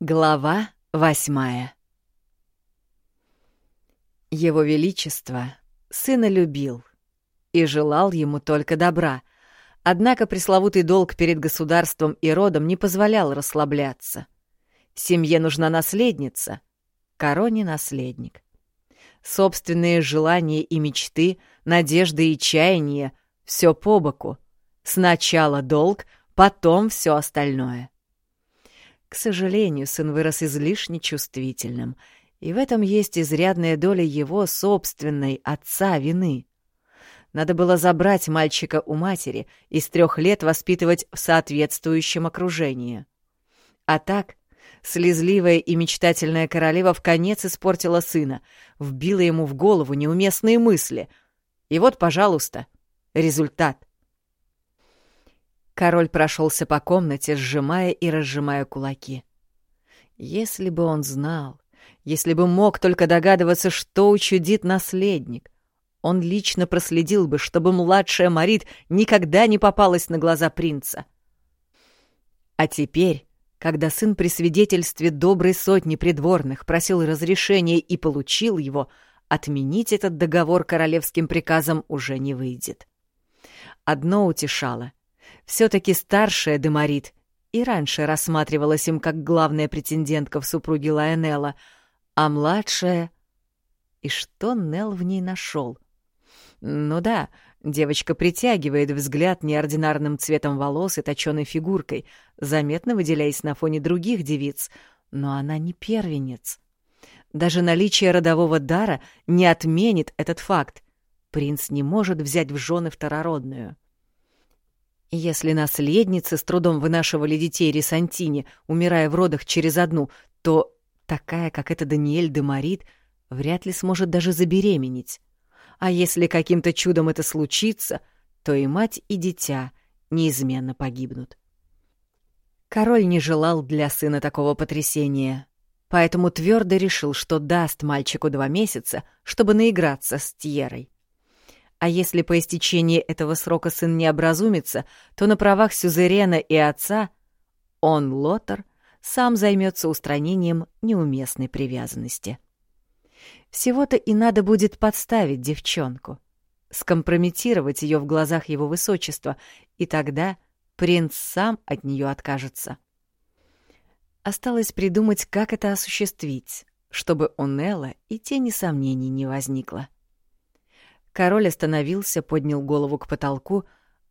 Глава восьмая Его Величество сына любил и желал ему только добра, однако пресловутый долг перед государством и родом не позволял расслабляться. Семье нужна наследница, короне наследник. Собственные желания и мечты, надежды и чаяния — все по боку. Сначала долг, потом все остальное — к сожалению, сын вырос излишне чувствительным, и в этом есть изрядная доля его собственной отца вины. Надо было забрать мальчика у матери и с трех лет воспитывать в соответствующем окружении. А так, слезливая и мечтательная королева в конец испортила сына, вбила ему в голову неуместные мысли. И вот, пожалуйста, результат. Король прошелся по комнате, сжимая и разжимая кулаки. Если бы он знал, если бы мог только догадываться, что учудит наследник, он лично проследил бы, чтобы младшая Марит никогда не попалась на глаза принца. А теперь, когда сын при свидетельстве доброй сотни придворных просил разрешения и получил его, отменить этот договор королевским приказом уже не выйдет. Одно утешало. Все-таки старшая Демарит и раньше рассматривалась им как главная претендентка в супруге Лайонелла, а младшая... И что Нел в ней нашел? Ну да, девочка притягивает взгляд неординарным цветом волос и точёной фигуркой, заметно выделяясь на фоне других девиц, но она не первенец. Даже наличие родового дара не отменит этот факт. Принц не может взять в жены второродную. Если наследницы с трудом вынашивали детей Ресантини, умирая в родах через одну, то такая, как эта Даниэль де Марит, вряд ли сможет даже забеременеть. А если каким-то чудом это случится, то и мать, и дитя неизменно погибнут. Король не желал для сына такого потрясения, поэтому твердо решил, что даст мальчику два месяца, чтобы наиграться с Тьерой. А если по истечении этого срока сын не образумится, то на правах сюзерена и отца он, Лотар, сам займется устранением неуместной привязанности. Всего-то и надо будет подставить девчонку, скомпрометировать ее в глазах его высочества, и тогда принц сам от нее откажется. Осталось придумать, как это осуществить, чтобы у Нелла и тени сомнений не возникло. Король остановился, поднял голову к потолку,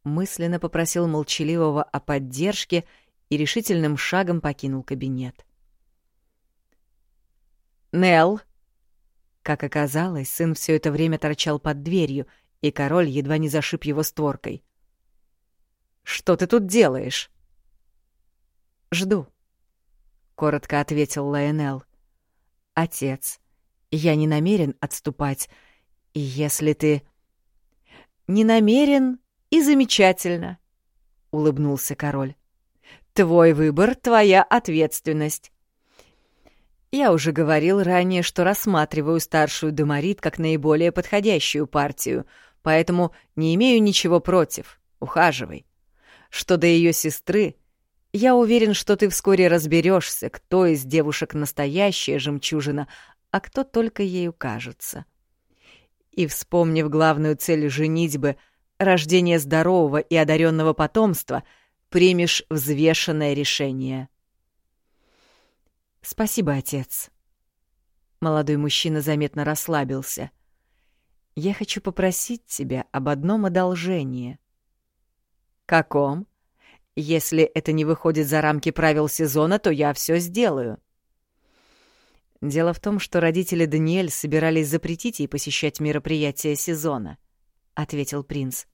мысленно попросил молчаливого о поддержке и решительным шагом покинул кабинет. «Нелл!» Как оказалось, сын все это время торчал под дверью, и король едва не зашиб его створкой. «Что ты тут делаешь?» «Жду», — коротко ответил Лайонел. «Отец, я не намерен отступать, и если ты... Не намерен и замечательно, — улыбнулся король. Твой выбор — твоя ответственность. Я уже говорил ранее, что рассматриваю старшую Демарит как наиболее подходящую партию, поэтому не имею ничего против. Ухаживай. Что до ее сестры, я уверен, что ты вскоре разберешься, кто из девушек настоящая жемчужина, а кто только ею кажется. — и, вспомнив главную цель женитьбы — рождение здорового и одаренного потомства, примешь взвешенное решение. «Спасибо, отец». Молодой мужчина заметно расслабился. «Я хочу попросить тебя об одном одолжении». «Каком? Если это не выходит за рамки правил сезона, то я все сделаю». Дело в том, что родители Даниэль собирались запретить ей посещать мероприятия сезона, ответил принц.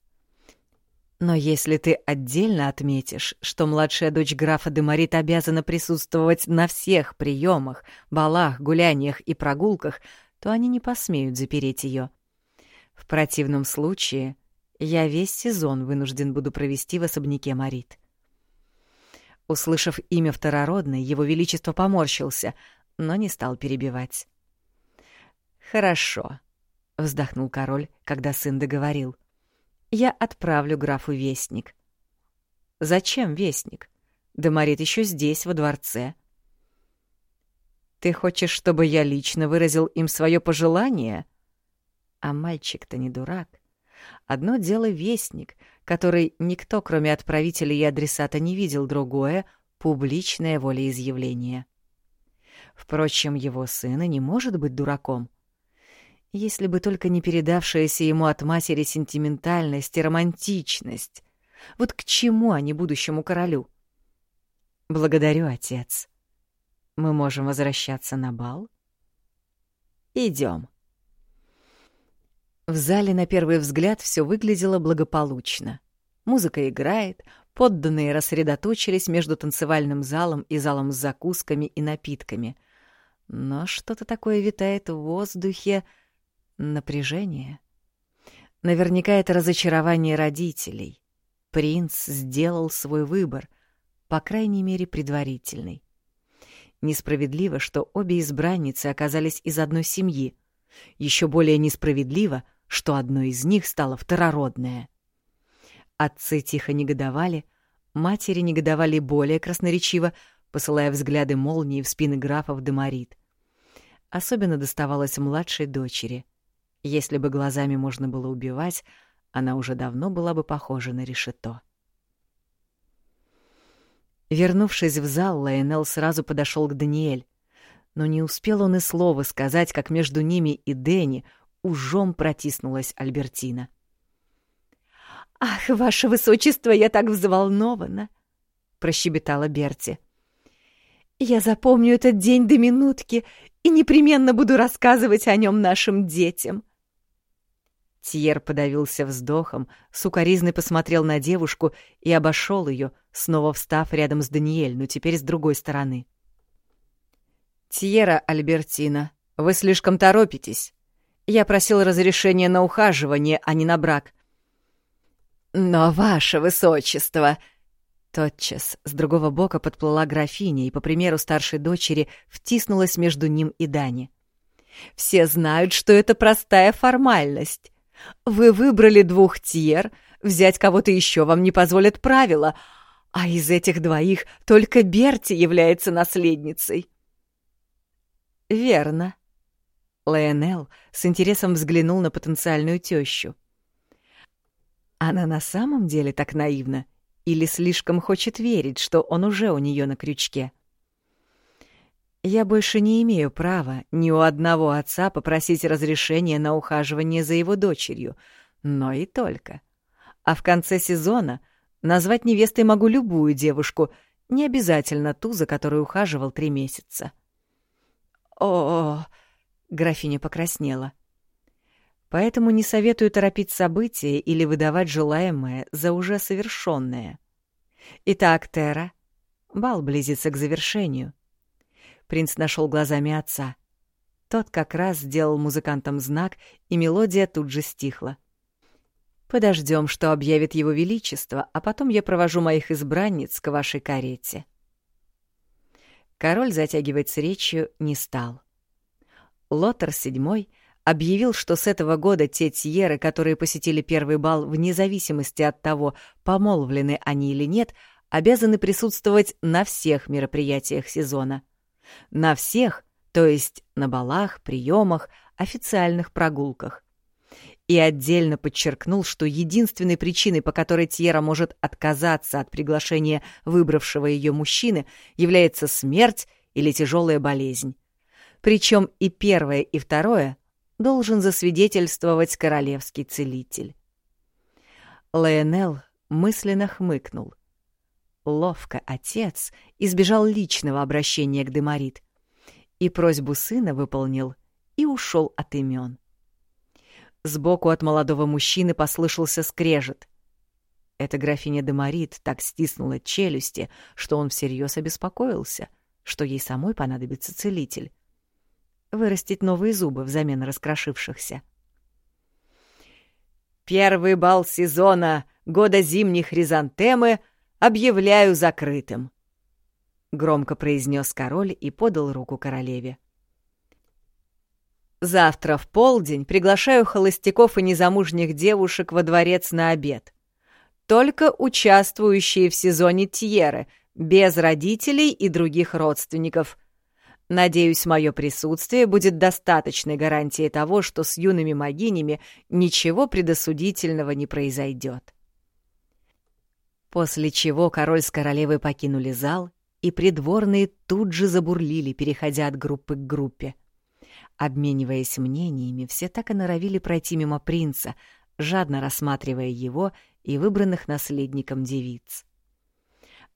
Но если ты отдельно отметишь, что младшая дочь графа Демарит обязана присутствовать на всех приемах, балах, гуляниях и прогулках, то они не посмеют запереть ее. В противном случае я весь сезон вынужден буду провести в особняке Марит. Услышав имя второродной, его величество поморщился, но не стал перебивать. «Хорошо», — вздохнул король, когда сын договорил. «Я отправлю графу вестник». «Зачем вестник? Демарит еще здесь, во дворце». Ты хочешь, чтобы я лично выразил им свое пожелание? А мальчик-то не дурак. Одно дело вестник, который никто, кроме отправителя и адресата, не видел, другое — публичное волеизъявление. Впрочем, его сын и не может быть дураком. Если бы только не передавшаяся ему от матери сентиментальность и романтичность. Вот к чему они будущему королю? Благодарю, отец. Мы можем возвращаться на бал? Идем. В зале на первый взгляд все выглядело благополучно. Музыка играет, подданные рассредоточились между танцевальным залом и залом с закусками и напитками. Но что-то такое витает в воздухе. Напряжение. Наверняка это разочарование родителей. Принц сделал свой выбор, по крайней мере, предварительный. Несправедливо, что обе избранницы оказались из одной семьи. Еще более несправедливо, что одной из них стала второродная. Отцы тихо негодовали, матери негодовали более красноречиво, посылая взгляды молнии в спины графов Деморит. Особенно доставалось младшей дочери. Если бы глазами можно было убивать, она уже давно была бы похожа на решето. Вернувшись в зал, Лайонел сразу подошел к Даниэль. Но не успел он и слова сказать, как между ними и Дэнни ужом протиснулась Альбертина. «Ах, ваше высочество, я так взволнована!» — прощебетала Берти. «Я запомню этот день до минутки и непременно буду рассказывать о нем нашим детям». Тьер подавился вздохом, сукоризный посмотрел на девушку и обошел ее, снова встав рядом с Даниэль, но теперь с другой стороны. «Тьера Альбертина, вы слишком торопитесь. Я просил разрешения на ухаживание, а не на брак». «Но, ваше высочество!» Тотчас с другого бока подплыла графиня и, по примеру старшей дочери, втиснулась между ним и Дани. «Все знают, что это простая формальность. Вы выбрали двух тьер, взять кого-то еще вам не позволят правила, а из этих двоих только Берти является наследницей. Верно. Лайонел с интересом взглянул на потенциальную тещу. Она на самом деле так наивна или слишком хочет верить, что он уже у нее на крючке? — я больше не имею права ни у одного отца попросить разрешения на ухаживание за его дочерью, но и только. А в конце сезона назвать невестой могу любую девушку, не обязательно ту, за которой ухаживал три месяца. О, -о, -о графиня покраснела. Поэтому не советую торопить события или выдавать желаемое за уже совершенное. Итак, Тера, бал близится к завершению. Принц нашел глазами отца. Тот как раз сделал музыкантам знак, и мелодия тут же стихла. Подождем, что объявит его величество, а потом я провожу моих избранниц к вашей карете. Король затягивать с речью не стал. Лотер VII объявил, что с этого года те тьеры, которые посетили первый бал вне зависимости от того, помолвлены они или нет, обязаны присутствовать на всех мероприятиях сезона — на всех, то есть на балах, приемах, официальных прогулках. И отдельно подчеркнул, что единственной причиной, по которой Тьера может отказаться от приглашения выбравшего ее мужчины, является смерть или тяжелая болезнь. Причем и первое, и второе должен засвидетельствовать королевский целитель. Лайонел мысленно хмыкнул — Ловко отец избежал личного обращения к Деморит и просьбу сына выполнил и ушел от имен. Сбоку от молодого мужчины послышался скрежет. Эта графиня Деморит так стиснула челюсти, что он всерьез обеспокоился, что ей самой понадобится целитель. Вырастить новые зубы взамен раскрошившихся. «Первый бал сезона года зимней хризантемы — объявляю закрытым», — громко произнес король и подал руку королеве. «Завтра в полдень приглашаю холостяков и незамужних девушек во дворец на обед. Только участвующие в сезоне Тьеры, без родителей и других родственников. Надеюсь, мое присутствие будет достаточной гарантией того, что с юными могинями ничего предосудительного не произойдет. После чего король с королевой покинули зал, и придворные тут же забурлили, переходя от группы к группе. Обмениваясь мнениями, все так и норовили пройти мимо принца, жадно рассматривая его и выбранных наследником девиц.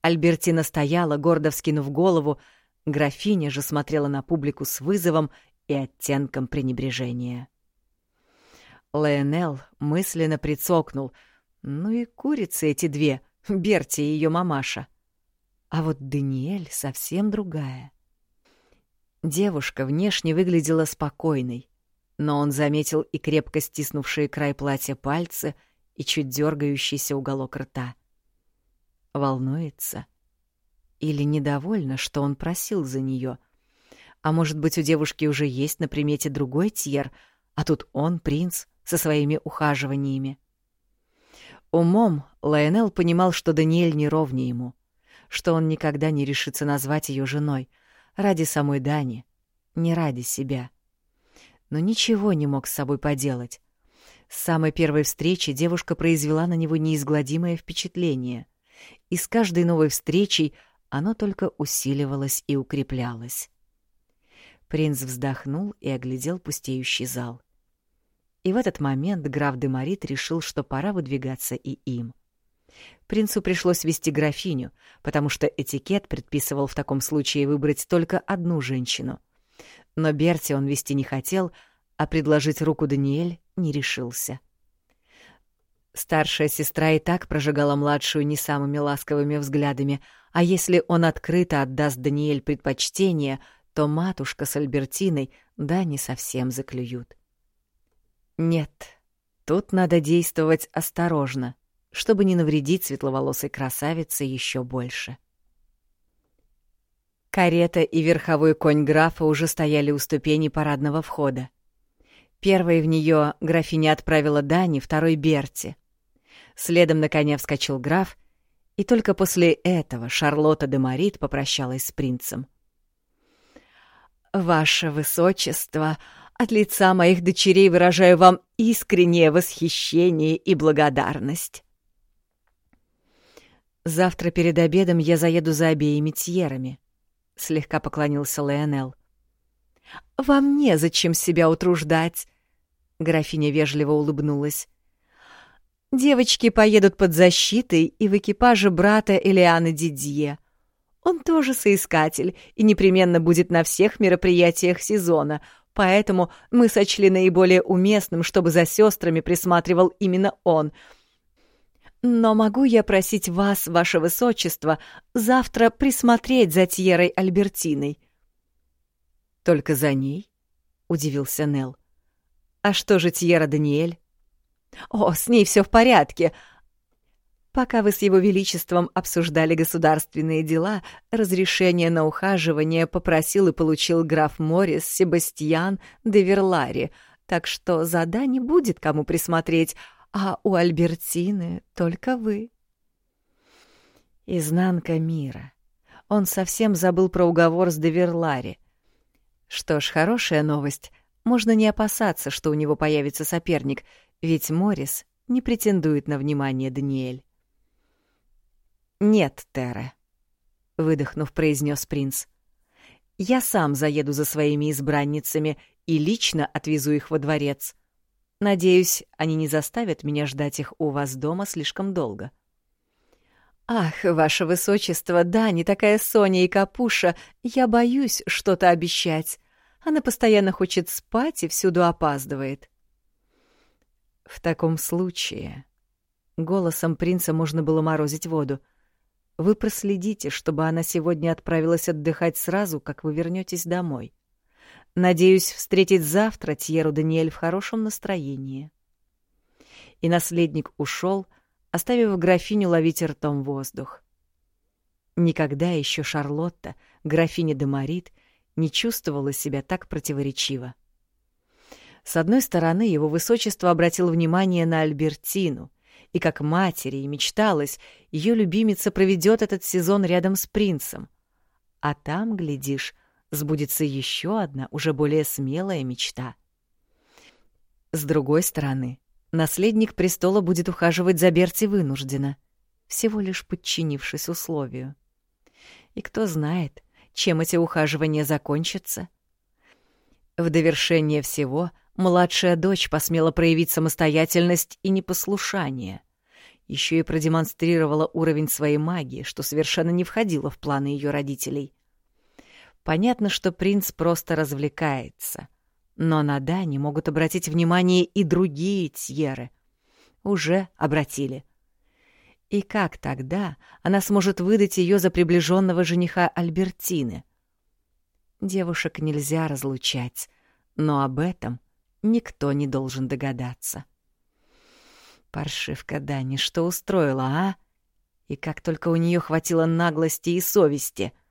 Альбертина стояла, гордо вскинув голову, графиня же смотрела на публику с вызовом и оттенком пренебрежения. Леонел мысленно прицокнул. Ну и курицы эти две, Берти и ее мамаша. А вот Даниэль совсем другая. Девушка внешне выглядела спокойной, но он заметил и крепко стиснувшие край платья пальцы, и чуть дергающийся уголок рта. Волнуется? Или недовольна, что он просил за нее? А может быть, у девушки уже есть на примете другой Тьер, а тут он, принц, со своими ухаживаниями? Умом Лайонел понимал, что Даниэль не ровнее ему, что он никогда не решится назвать ее женой, ради самой Дани, не ради себя. Но ничего не мог с собой поделать. С самой первой встречи девушка произвела на него неизгладимое впечатление, и с каждой новой встречей оно только усиливалось и укреплялось. Принц вздохнул и оглядел пустеющий зал. И в этот момент граф де Марит решил, что пора выдвигаться и им. Принцу пришлось вести графиню, потому что этикет предписывал в таком случае выбрать только одну женщину. Но Берти он вести не хотел, а предложить руку Даниэль не решился. Старшая сестра и так прожигала младшую не самыми ласковыми взглядами, а если он открыто отдаст Даниэль предпочтение, то матушка с Альбертиной да не совсем заклюют. Нет, тут надо действовать осторожно, чтобы не навредить светловолосой красавице еще больше. Карета и верховой конь графа уже стояли у ступени парадного входа. Первой в нее графиня отправила Дани, второй — Берти. Следом на коня вскочил граф, и только после этого Шарлотта де Марит попрощалась с принцем. «Ваше высочество!» От лица моих дочерей выражаю вам искреннее восхищение и благодарность. Завтра перед обедом я заеду за обеими тьерами, — слегка поклонился Леонел. «Вам незачем себя утруждать», — графиня вежливо улыбнулась. «Девочки поедут под защитой и в экипаже брата Элианы Дидье. Он тоже соискатель и непременно будет на всех мероприятиях сезона, поэтому мы сочли наиболее уместным, чтобы за сестрами присматривал именно он. Но могу я просить вас, ваше высочество, завтра присмотреть за Тьерой Альбертиной? Только за ней? удивился Нел. А что же Тьера Даниэль? О, с ней все в порядке. Пока вы с его величеством обсуждали государственные дела, разрешение на ухаживание попросил и получил граф Морис Себастьян де Верлари, так что за не будет кому присмотреть, а у Альбертины только вы. Изнанка мира. Он совсем забыл про уговор с Деверлари. Что ж, хорошая новость. Можно не опасаться, что у него появится соперник, ведь Морис не претендует на внимание Даниэль. «Нет, Терра», — выдохнув, произнес принц. «Я сам заеду за своими избранницами и лично отвезу их во дворец. Надеюсь, они не заставят меня ждать их у вас дома слишком долго». «Ах, ваше высочество, да, не такая Соня и Капуша, я боюсь что-то обещать. Она постоянно хочет спать и всюду опаздывает». «В таком случае...» Голосом принца можно было морозить воду — вы проследите, чтобы она сегодня отправилась отдыхать сразу, как вы вернетесь домой. Надеюсь встретить завтра Тьеру Даниэль в хорошем настроении. И наследник ушел, оставив графиню ловить ртом воздух. Никогда еще Шарлотта, графиня де Марит, не чувствовала себя так противоречиво. С одной стороны, его высочество обратил внимание на Альбертину, и как матери и мечталось, ее любимица проведет этот сезон рядом с принцем. А там, глядишь, сбудется еще одна, уже более смелая мечта. С другой стороны, наследник престола будет ухаживать за Берти вынужденно, всего лишь подчинившись условию. И кто знает, чем эти ухаживания закончатся. В довершение всего младшая дочь посмела проявить самостоятельность и непослушание. Еще и продемонстрировала уровень своей магии, что совершенно не входило в планы ее родителей. Понятно, что принц просто развлекается. Но на Дани могут обратить внимание и другие Тьеры. Уже обратили. И как тогда она сможет выдать ее за приближенного жениха Альбертины? Девушек нельзя разлучать, но об этом никто не должен догадаться. Паршивка Дани что устроила, а? И как только у нее хватило наглости и совести —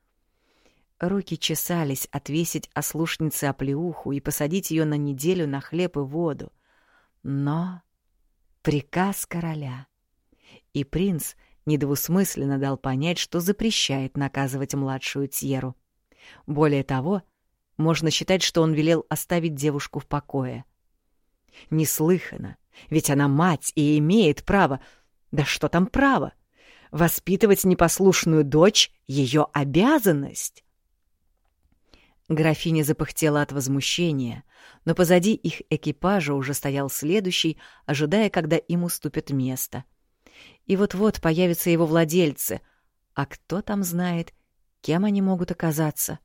Руки чесались отвесить ослушнице оплеуху и посадить ее на неделю на хлеб и воду. Но приказ короля. И принц недвусмысленно дал понять, что запрещает наказывать младшую Тьеру. Более того, можно считать, что он велел оставить девушку в покое. Неслыханно, ведь она мать и имеет право... Да что там право? Воспитывать непослушную дочь — ее обязанность. Графиня запыхтела от возмущения, но позади их экипажа уже стоял следующий, ожидая, когда им уступят место. И вот-вот появятся его владельцы, а кто там знает, кем они могут оказаться.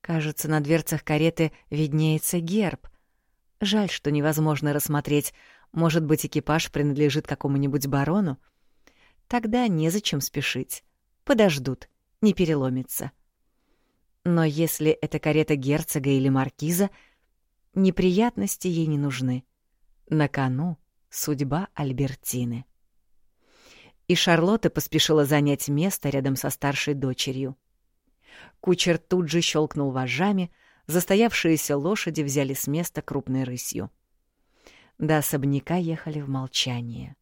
Кажется, на дверцах кареты виднеется герб. Жаль, что невозможно рассмотреть. Может быть, экипаж принадлежит какому-нибудь барону? Тогда незачем спешить. Подождут, не переломится. — но если это карета герцога или маркиза, неприятности ей не нужны. На кону судьба Альбертины. И Шарлотта поспешила занять место рядом со старшей дочерью. Кучер тут же щелкнул вожжами, застоявшиеся лошади взяли с места крупной рысью. До особняка ехали в молчании.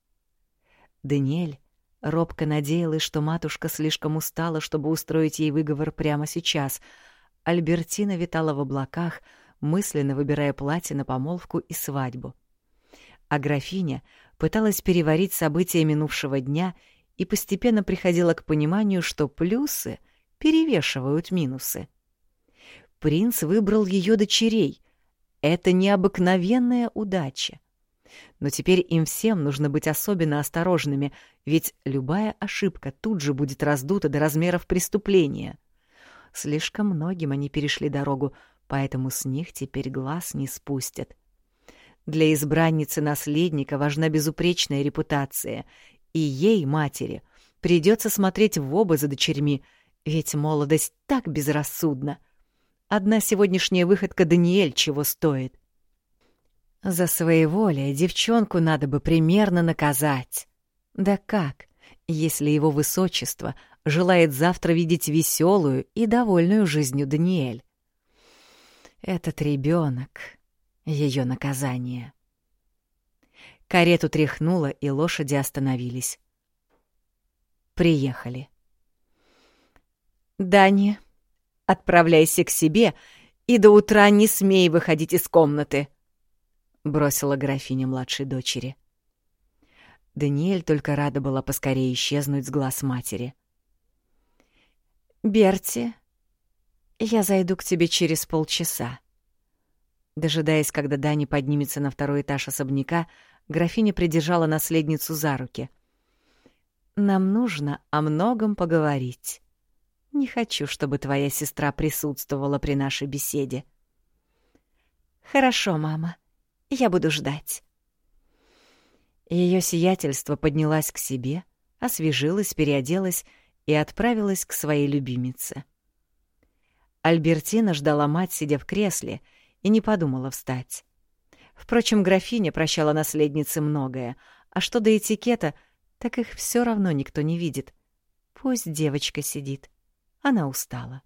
Даниэль Робко надеялась, что матушка слишком устала, чтобы устроить ей выговор прямо сейчас. Альбертина витала в облаках, мысленно выбирая платье на помолвку и свадьбу. А графиня пыталась переварить события минувшего дня и постепенно приходила к пониманию, что плюсы перевешивают минусы. Принц выбрал ее дочерей. Это необыкновенная удача. Но теперь им всем нужно быть особенно осторожными, ведь любая ошибка тут же будет раздута до размеров преступления. Слишком многим они перешли дорогу, поэтому с них теперь глаз не спустят. Для избранницы наследника важна безупречная репутация, и ей, матери, придется смотреть в оба за дочерьми, ведь молодость так безрассудна. Одна сегодняшняя выходка Даниэль чего стоит — за своеволие девчонку надо бы примерно наказать. Да как, если его высочество желает завтра видеть веселую и довольную жизнью Даниэль? Этот ребенок — ее наказание. Карету тряхнуло, и лошади остановились. Приехали. «Дани, отправляйся к себе и до утра не смей выходить из комнаты», — бросила графиня младшей дочери. Даниэль только рада была поскорее исчезнуть с глаз матери. «Берти, я зайду к тебе через полчаса». Дожидаясь, когда Дани поднимется на второй этаж особняка, графиня придержала наследницу за руки. «Нам нужно о многом поговорить. Не хочу, чтобы твоя сестра присутствовала при нашей беседе». «Хорошо, мама», я буду ждать. Ее сиятельство поднялась к себе, освежилась, переоделась и отправилась к своей любимице. Альбертина ждала мать, сидя в кресле, и не подумала встать. Впрочем, графиня прощала наследнице многое, а что до этикета, так их все равно никто не видит. Пусть девочка сидит. Она устала.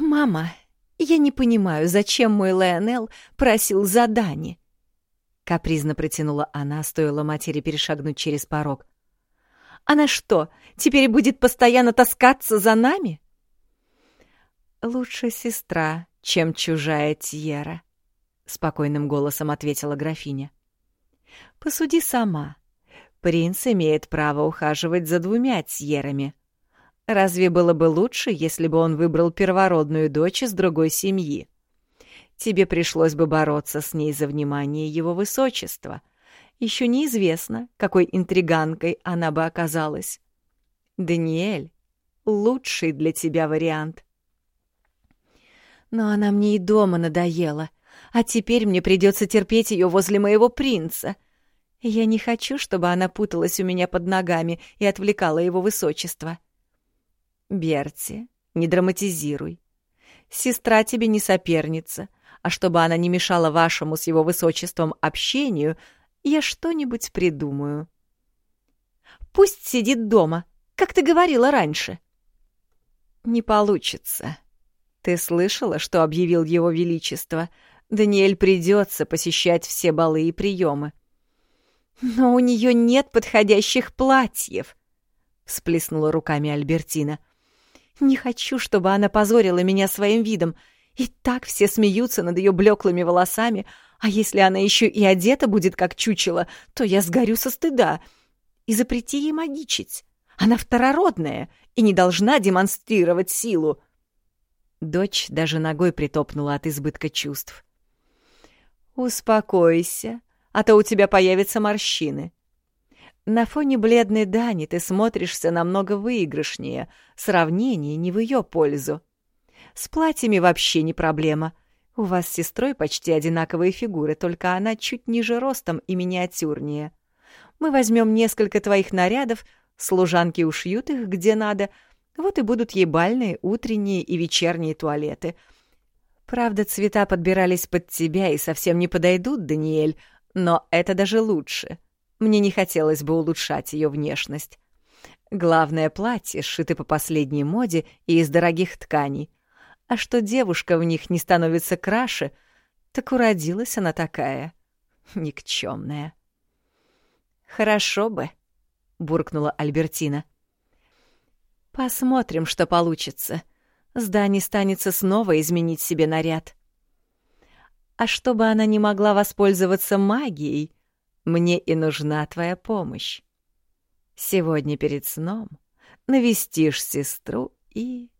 «Мама, я не понимаю, зачем мой Леонел просил за Дани. Капризно протянула она, стоило матери перешагнуть через порог. Она что, теперь будет постоянно таскаться за нами? Лучше сестра, чем чужая Тьера, спокойным голосом ответила графиня. Посуди сама. Принц имеет право ухаживать за двумя Тьерами. Разве было бы лучше, если бы он выбрал первородную дочь из другой семьи? Тебе пришлось бы бороться с ней за внимание его высочества. Еще неизвестно, какой интриганкой она бы оказалась. Даниэль — лучший для тебя вариант. Но она мне и дома надоела, а теперь мне придется терпеть ее возле моего принца. Я не хочу, чтобы она путалась у меня под ногами и отвлекала его высочество. Берти, не драматизируй. Сестра тебе не соперница, а чтобы она не мешала вашему с его высочеством общению, я что-нибудь придумаю. Пусть сидит дома, как ты говорила раньше. Не получится. Ты слышала, что объявил его величество? Даниэль придется посещать все балы и приемы. Но у нее нет подходящих платьев, всплеснула руками Альбертина. Не хочу, чтобы она позорила меня своим видом. И так все смеются над ее блеклыми волосами, а если она еще и одета будет как чучело, то я сгорю со стыда. И запрети ей магичить. Она второродная и не должна демонстрировать силу. Дочь даже ногой притопнула от избытка чувств. «Успокойся, а то у тебя появятся морщины. На фоне бледной Дани ты смотришься намного выигрышнее, сравнение не в ее пользу. С платьями вообще не проблема. У вас с сестрой почти одинаковые фигуры, только она чуть ниже ростом и миниатюрнее. Мы возьмем несколько твоих нарядов, служанки ушьют их где надо — вот и будут ей бальные, утренние и вечерние туалеты. Правда, цвета подбирались под тебя и совсем не подойдут, Даниэль, но это даже лучше. Мне не хотелось бы улучшать ее внешность. Главное платье сшиты по последней моде и из дорогих тканей. А что девушка в них не становится краше, так уродилась она такая. Никчемная. «Хорошо бы», — буркнула Альбертина. Посмотрим, что получится. С Дани станется снова изменить себе наряд. А чтобы она не могла воспользоваться магией, мне и нужна твоя помощь. Сегодня перед сном навестишь сестру и...